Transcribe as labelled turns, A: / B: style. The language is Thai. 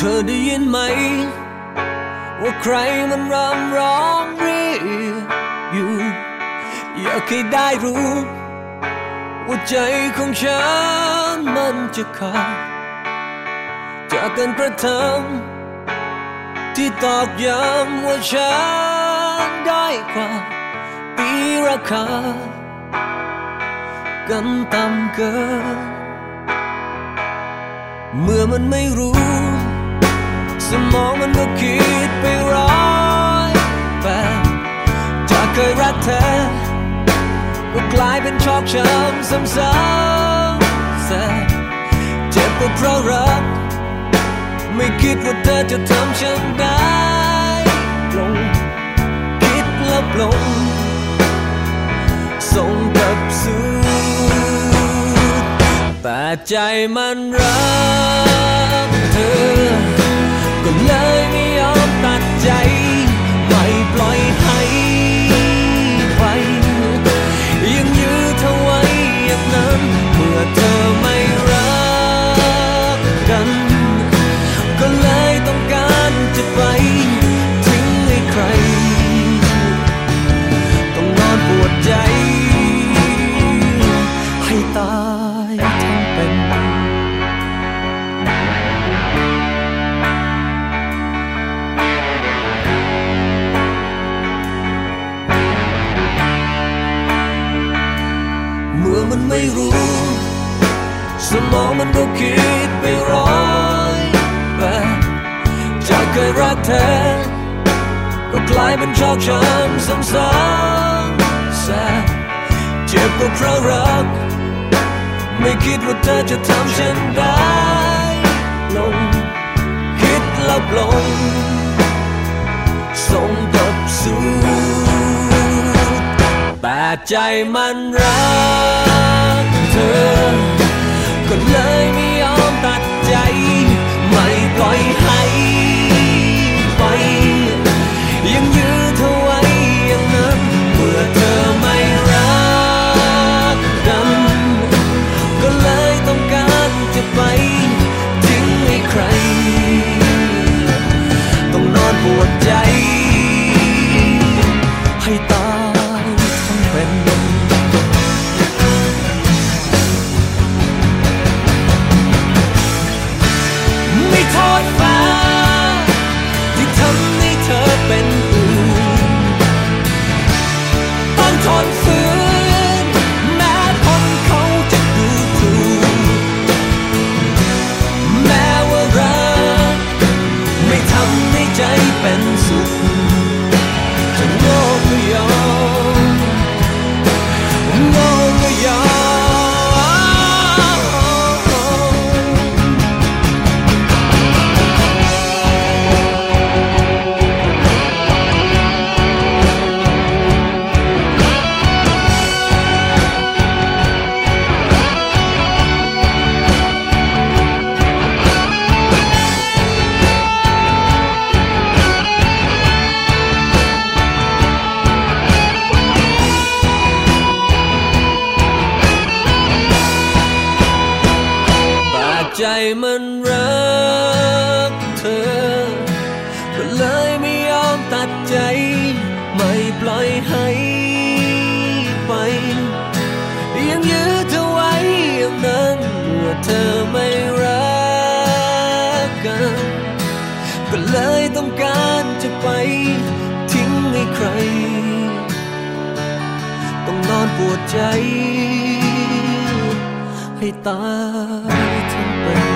A: ธอไหม ว่าใครมันรำร้องเรียกอยู่ อยากให้ได้รู้ ว่าใจของฉันมันจะขาดจากการกระทำที่ตอกย้ำว่าฉันได้กว่าตีราคากันต่ำเกิน เมื่อมันไม่รู้ สมองมันก็คิดไปร้อยแปจากเคยรักเธอก็กลายเป็นชอกช้ำซ้ำๆแเจ็บก็เพราะรัก ไม่คิดว่าเธอจะทำฉันได้ลงคิดแล้วลงส่งกับสู่แต่ใจมันรัก มันไม่รู้ สมองมันก็คิดไปร้อยแบบจากเคยรักเธอก็กลายเป็นชอกช้ำซ้ำๆแสบเจ็บก็เพราะรัก ไม่คิดว่าเธอจะทำฉันได้ลง คิดแล้วลง ใจมันรักเธอ ก็เลยไม่ยอมตัดใจ เธอ ก็เลยไม่ยอมตัดใจ ไม่ปล่อยให้ไป ยังยื้อเธอไว้อย่างนั้นว่าเธอไม่รักกัน ก็เลยต้องการจะไป ทิ้งให้ใคร ต้องนอนปวดใจ ให้ตายทั้งไป